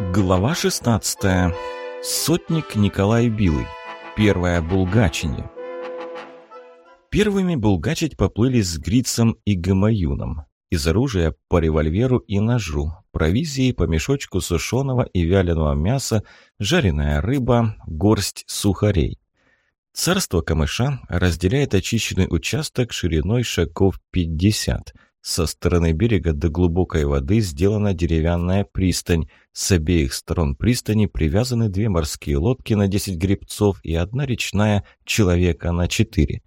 Глава 16. Сотник Николай Билый. Первое булгачение. Первыми булгачить поплыли с Грицем и Гамаюном. Из оружия по револьверу и ножу, провизии по мешочку сушеного и вяленого мяса, жареная рыба, горсть сухарей. Царство камыша разделяет очищенный участок шириной шагов 50 – со стороны берега до глубокой воды сделана деревянная пристань. С обеих сторон пристани привязаны две морские лодки на 10 гребцов и одна речная человека на 4.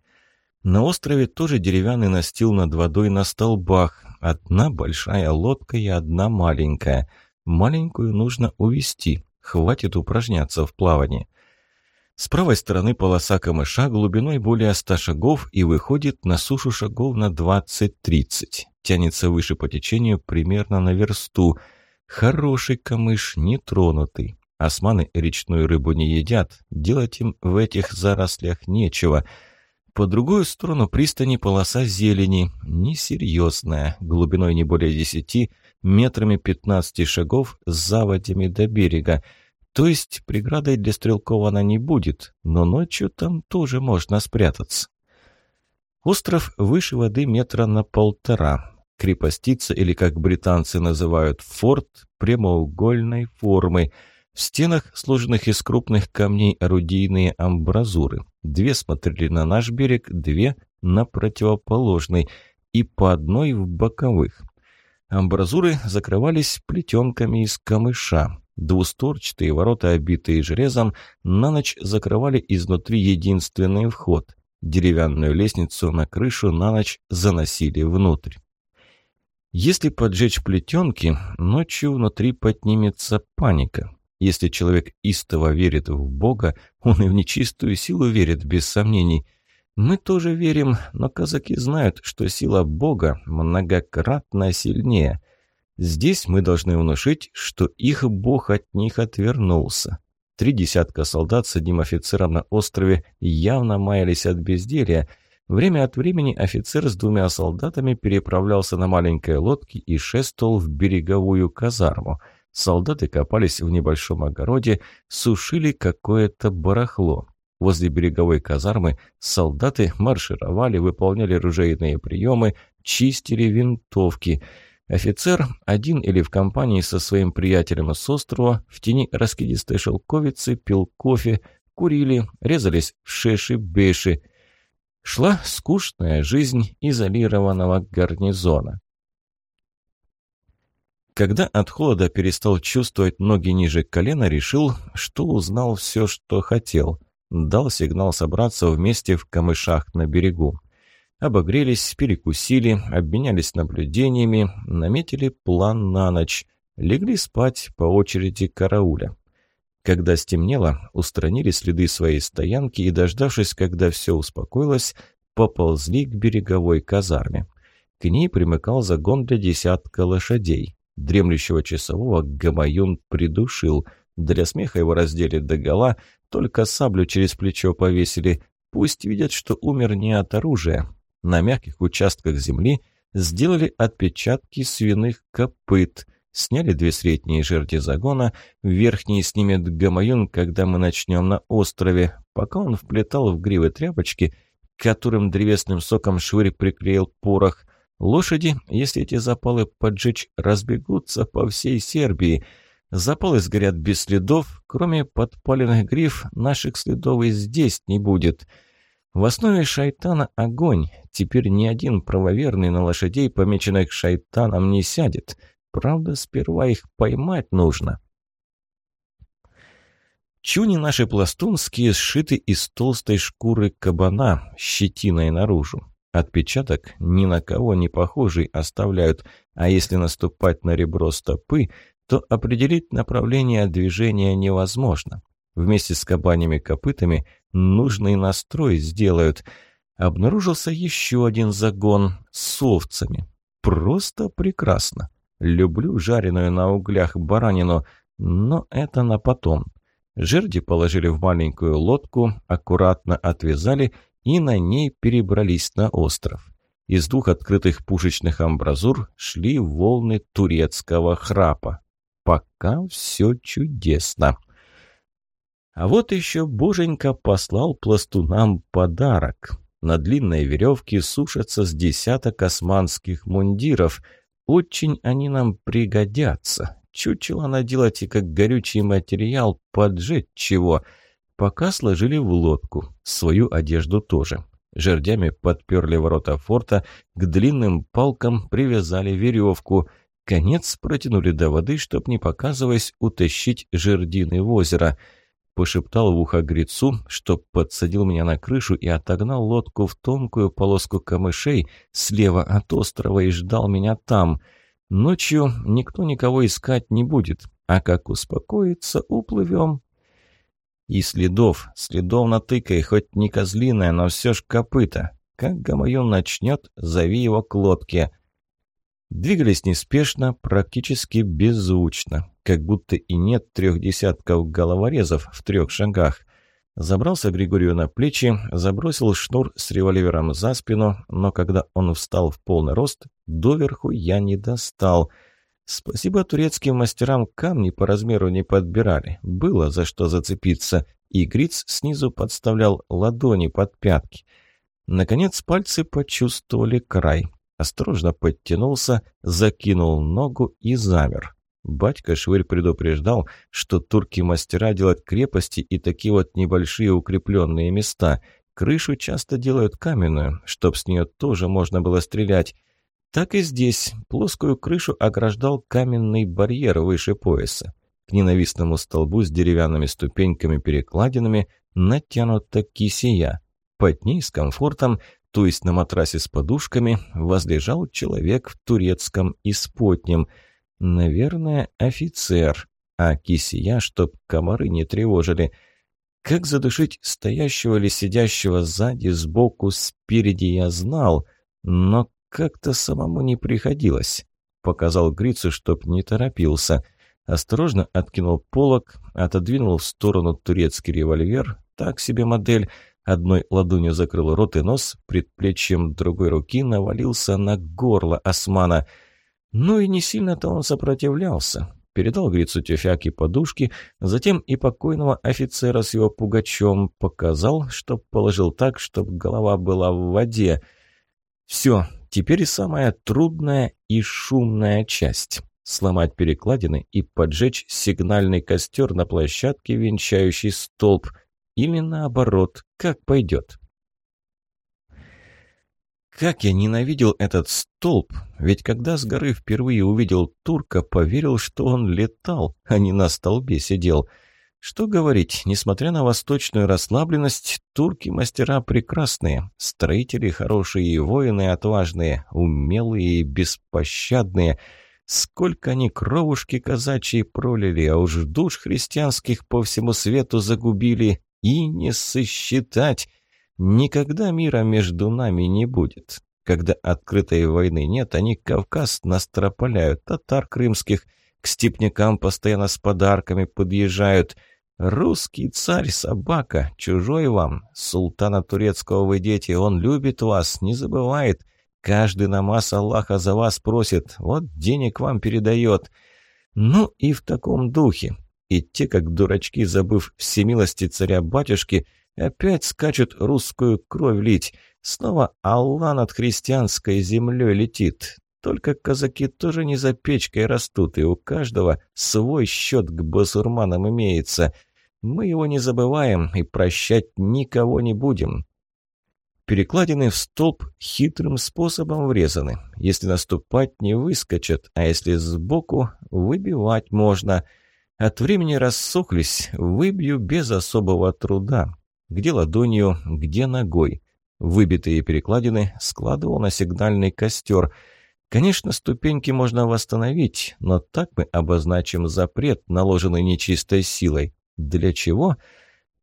На острове тоже деревянный настил над водой на столбах. Одна большая лодка и одна маленькая. Маленькую нужно увести. Хватит упражняться в плавании. С правой стороны полоса камыша глубиной более 100 шагов и выходит на сушу шагов на 20-30 тянется выше по течению примерно на версту. Хороший камыш, нетронутый. Османы речную рыбу не едят, делать им в этих зарослях нечего. По другую сторону пристани полоса зелени, несерьезная, глубиной не более десяти, метрами пятнадцати шагов с заводями до берега. То есть преградой для стрелков она не будет, но ночью там тоже можно спрятаться. Остров выше воды метра на полтора крепостица, или, как британцы называют, форт прямоугольной формы. В стенах, сложенных из крупных камней, орудийные амбразуры. Две смотрели на наш берег, две на противоположный, и по одной в боковых. Амбразуры закрывались плетенками из камыша. Двусторчатые ворота, обитые железом, на ночь закрывали изнутри единственный вход. Деревянную лестницу на крышу на ночь заносили внутрь. Если поджечь плетенки, ночью внутри поднимется паника. Если человек истово верит в Бога, он и в нечистую силу верит, без сомнений. Мы тоже верим, но казаки знают, что сила Бога многократно сильнее. Здесь мы должны внушить, что их Бог от них отвернулся. Три десятка солдат с одним офицером на острове явно маялись от безделья – Время от времени офицер с двумя солдатами переправлялся на маленькой лодке и шествовал в береговую казарму. Солдаты копались в небольшом огороде, сушили какое-то барахло. Возле береговой казармы солдаты маршировали, выполняли ружейные приемы, чистили винтовки. Офицер, один или в компании со своим приятелем с острова, в тени раскидистой шелковицы, пил кофе, курили, резались в шеши-беши, шла скучная жизнь изолированного гарнизона. Когда от холода перестал чувствовать ноги ниже колена, решил, что узнал все, что хотел. Дал сигнал собраться вместе в камышах на берегу. Обогрелись, перекусили, обменялись наблюдениями, наметили план на ночь. Легли спать по очереди карауля. Когда стемнело, устранили следы своей стоянки и, дождавшись, когда все успокоилось, поползли к береговой казарме. К ней примыкал загон для десятка лошадей. Дремлющего часового Гамаюн придушил. Для смеха его раздели догола, только саблю через плечо повесили. Пусть видят, что умер не от оружия. На мягких участках земли сделали отпечатки свиных копыт – Сняли две средние жерди загона, верхние снимет Гамаюн, когда мы начнем на острове. Пока он вплетал в гривы тряпочки, которым древесным соком швырь приклеил порох, лошади, если эти запалы поджечь, разбегутся по всей Сербии. Запалы сгорят без следов, кроме подпаленных гриф, наших следов и здесь не будет. В основе шайтана огонь. Теперь ни один правоверный на лошадей, помеченных шайтаном, не сядет. Правда, сперва их поймать нужно. Чуни наши пластунские сшиты из толстой шкуры кабана, щетиной наружу. Отпечаток ни на кого не похожий оставляют, а если наступать на ребро стопы, то определить направление движения невозможно. Вместе с кабанями копытами нужный настрой сделают. Обнаружился еще один загон с овцами. Просто прекрасно. Люблю жареную на углях баранину, но это на потом. Жерди положили в маленькую лодку, аккуратно отвязали и на ней перебрались на остров. Из двух открытых пушечных амбразур шли волны турецкого храпа. Пока все чудесно. А вот еще Боженька послал пластунам подарок. На длинной веревке сушатся с десяток османских мундиров. Очень они нам пригодятся. Чучело наделать и как горючий материал поджечь чего. Пока сложили в лодку. Свою одежду тоже. Жердями подперли ворота форта, к длинным палкам привязали веревку. Конец протянули до воды, чтоб, не показываясь, утащить жердины в озеро – пошептал в ухо Грицу, чтоб подсадил меня на крышу и отогнал лодку в тонкую полоску камышей слева от острова и ждал меня там. Ночью никто никого искать не будет, а как успокоится, уплывем. И следов, следов натыкай, хоть не козлиная, но все ж копыта. Как Гамаюн начнет, зови его к лодке. Двигались неспешно, практически беззвучно, как будто и нет трех десятков головорезов в трех шагах. Забрался Григорию на плечи, забросил шнур с револьвером за спину, но когда он встал в полный рост, доверху я не достал. Спасибо турецким мастерам камни по размеру не подбирали, было за что зацепиться, и Гриц снизу подставлял ладони под пятки. Наконец пальцы почувствовали край осторожно подтянулся, закинул ногу и замер. Батька Швырь предупреждал, что турки-мастера делают крепости и такие вот небольшие укрепленные места. Крышу часто делают каменную, чтоб с нее тоже можно было стрелять. Так и здесь плоскую крышу ограждал каменный барьер выше пояса. К ненавистному столбу с деревянными ступеньками-перекладинами натянута кисия. Под ней с комфортом то есть на матрасе с подушками, возлежал человек в турецком исподнем. Наверное, офицер, а кисия, чтоб комары не тревожили. Как задушить стоящего или сидящего сзади, сбоку, спереди я знал, но как-то самому не приходилось. Показал Грицу, чтоб не торопился. Осторожно откинул полок, отодвинул в сторону турецкий револьвер, так себе модель, Одной ладонью закрыл рот и нос, предплечьем другой руки навалился на горло османа. Ну и не сильно-то он сопротивлялся. Передал Грицу тюфяк и подушки, затем и покойного офицера с его пугачом показал, чтоб положил так, чтоб голова была в воде. Все, теперь самая трудная и шумная часть — сломать перекладины и поджечь сигнальный костер на площадке, венчающий столб — или наоборот, как пойдет. Как я ненавидел этот столб, ведь когда с горы впервые увидел турка, поверил, что он летал, а не на столбе сидел. Что говорить, несмотря на восточную расслабленность, турки-мастера прекрасные, строители хорошие и воины отважные, умелые и беспощадные. Сколько они кровушки казачьей пролили, а уж душ христианских по всему свету загубили, и не сосчитать. Никогда мира между нами не будет. Когда открытой войны нет, они Кавказ настропаляют, татар крымских, к степнякам постоянно с подарками подъезжают. Русский царь собака, чужой вам. Султана турецкого вы дети, он любит вас, не забывает. Каждый намаз Аллаха за вас просит, вот денег вам передает. Ну и в таком духе. И те, как дурачки, забыв всемилости царя-батюшки, опять скачут русскую кровь лить. Снова Аллах над христианской землей летит. Только казаки тоже не за печкой растут, и у каждого свой счет к басурманам имеется. Мы его не забываем и прощать никого не будем. Перекладины в столб хитрым способом врезаны. Если наступать, не выскочат, а если сбоку, выбивать можно – от времени рассохлись, выбью без особого труда. Где ладонью, где ногой. Выбитые перекладины складывал на сигнальный костер. Конечно, ступеньки можно восстановить, но так мы обозначим запрет, наложенный нечистой силой. Для чего?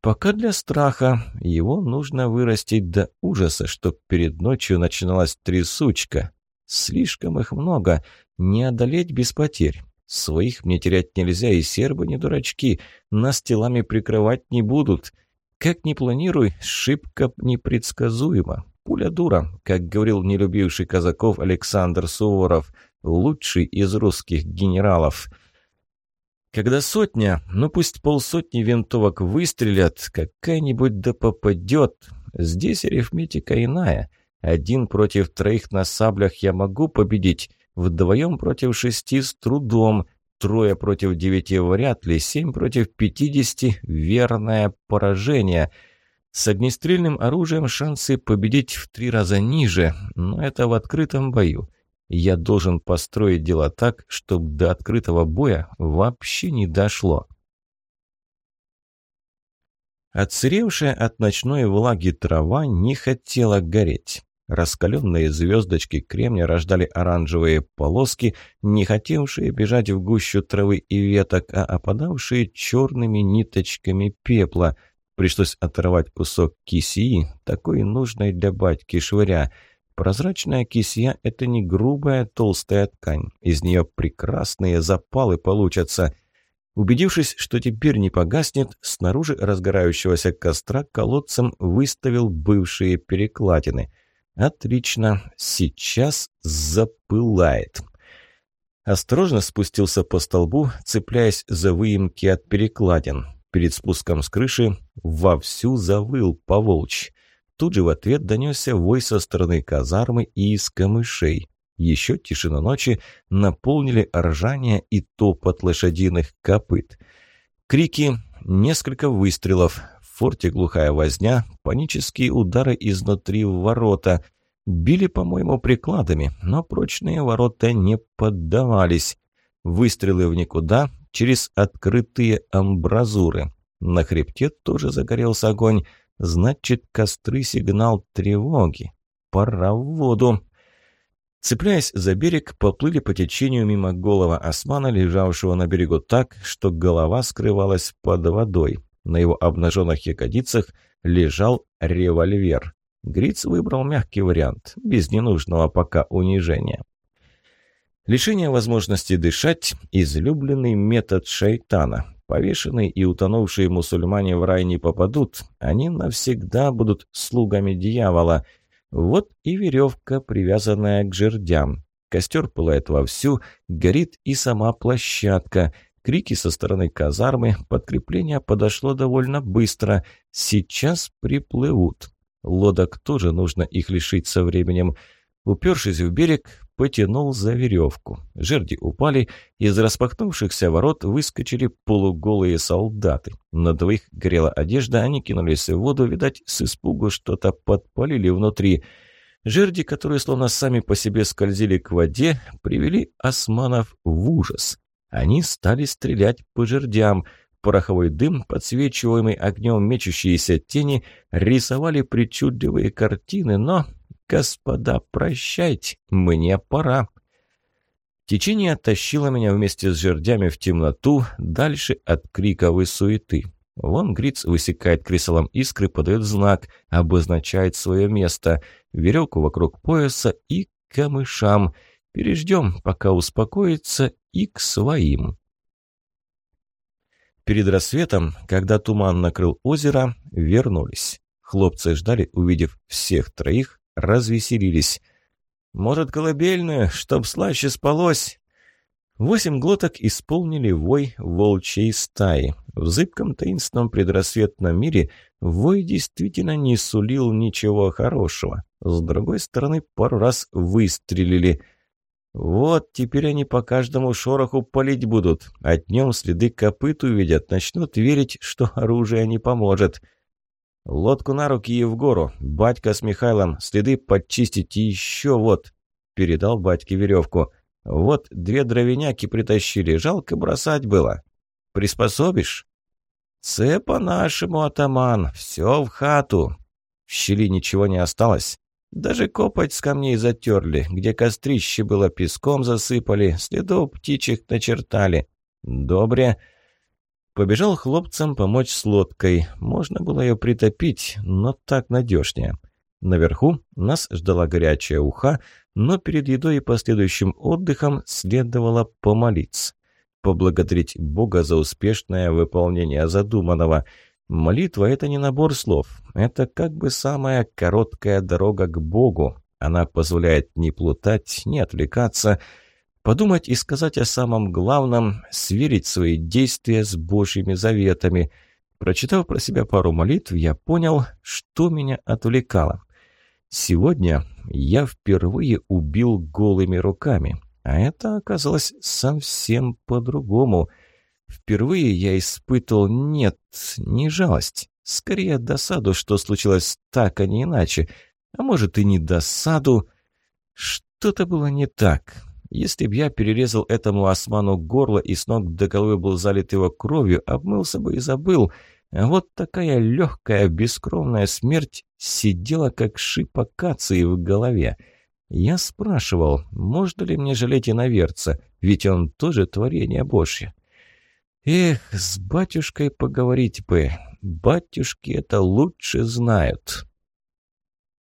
Пока для страха. Его нужно вырастить до ужаса, чтоб перед ночью начиналась трясучка. Слишком их много, не одолеть без потерь. Своих мне терять нельзя, и сербы не дурачки, нас телами прикрывать не будут. Как ни планируй, шибко непредсказуемо. Пуля дура, как говорил нелюбивший казаков Александр Суворов, лучший из русских генералов. Когда сотня, ну пусть полсотни винтовок выстрелят, какая-нибудь да попадет. Здесь арифметика иная. Один против троих на саблях я могу победить, вдвоем против шести с трудом, трое против девяти вряд ли, семь против пятидесяти – верное поражение. С огнестрельным оружием шансы победить в три раза ниже, но это в открытом бою. Я должен построить дело так, чтобы до открытого боя вообще не дошло. Отсыревшая от ночной влаги трава не хотела гореть. Раскаленные звездочки кремня рождали оранжевые полоски, не хотевшие бежать в гущу травы и веток, а опадавшие черными ниточками пепла. Пришлось оторвать кусок кисии, такой нужной для батьки швыря – Прозрачная кисья – это не грубая толстая ткань. Из нее прекрасные запалы получатся. Убедившись, что теперь не погаснет, снаружи разгорающегося костра колодцем выставил бывшие перекладины. Отлично, сейчас запылает. Осторожно спустился по столбу, цепляясь за выемки от перекладин. Перед спуском с крыши вовсю завыл поволчь. Тут же в ответ донесся вой со стороны казармы и из камышей. Еще тишину ночи наполнили ржание и топот лошадиных копыт. Крики, несколько выстрелов, форте глухая возня, панические удары изнутри в ворота. Били, по-моему, прикладами, но прочные ворота не поддавались. Выстрелы в никуда через открытые амбразуры. На хребте тоже загорелся огонь. Значит, костры сигнал тревоги. Пора в воду. Цепляясь за берег, поплыли по течению мимо голого османа, лежавшего на берегу так, что голова скрывалась под водой. На его обнаженных ягодицах лежал револьвер. Гриц выбрал мягкий вариант, без ненужного пока унижения. Лишение возможности дышать – излюбленный метод шайтана. Повешенные и утонувшие мусульмане в рай не попадут, они навсегда будут слугами дьявола. Вот и веревка, привязанная к жердям. Костер пылает вовсю, горит и сама площадка. Крики со стороны казармы, подкрепление подошло довольно быстро. Сейчас приплывут. Лодок тоже нужно их лишить со временем. Упершись в берег, потянул за веревку. Жерди упали, из распахнувшихся ворот выскочили полуголые солдаты. На двоих горела одежда, они кинулись в воду, видать, с испугу что-то подпалили внутри. Жерди, которые словно сами по себе скользили к воде, привели османов в ужас. Они стали стрелять по жердям. Пороховой дым, подсвечиваемый огнем мечущиеся тени, рисовали причудливые картины, но «Господа, прощайте, мне пора». Течение оттащило меня вместе с жердями в темноту, дальше от криков и суеты. Вон Гриц высекает креслом искры, подает знак, обозначает свое место, веревку вокруг пояса и камышам. Переждем, пока успокоится, и к своим. Перед рассветом, когда туман накрыл озеро, вернулись. Хлопцы ждали, увидев всех троих, развеселились. «Может, колыбельную, чтоб слаще спалось?» Восемь глоток исполнили вой волчьей стаи. В зыбком таинственном предрассветном мире вой действительно не сулил ничего хорошего. С другой стороны, пару раз выстрелили. Вот теперь они по каждому шороху палить будут, а днем следы копыт увидят, начнут верить, что оружие не поможет. «Лодку на руки и в гору. Батька с Михайлом следы подчистить еще вот». Передал батьке веревку. «Вот две дровяняки притащили. Жалко бросать было. Приспособишь?» «Це по-нашему, атаман. Все в хату». В щели ничего не осталось. Даже копоть с камней затерли. Где кострище было, песком засыпали. Следов птичек начертали. «Добре». Побежал хлопцам помочь с лодкой. Можно было ее притопить, но так надежнее. Наверху нас ждала горячая уха, но перед едой и последующим отдыхом следовало помолиться. Поблагодарить Бога за успешное выполнение задуманного. Молитва – это не набор слов. Это как бы самая короткая дорога к Богу. Она позволяет не плутать, не отвлекаться – Подумать и сказать о самом главном, сверить свои действия с Божьими заветами. Прочитав про себя пару молитв, я понял, что меня отвлекало. Сегодня я впервые убил голыми руками, а это оказалось совсем по-другому. Впервые я испытывал, нет, не жалость, скорее досаду, что случилось так, а не иначе. А может и не досаду. Что-то было не так. Если б я перерезал этому осману горло и с ног до головы был залит его кровью, обмылся бы и забыл. А вот такая легкая, бескровная смерть сидела, как шип акации в голове. Я спрашивал, можно ли мне жалеть иноверца, ведь он тоже творение Божье. Эх, с батюшкой поговорить бы. Батюшки это лучше знают.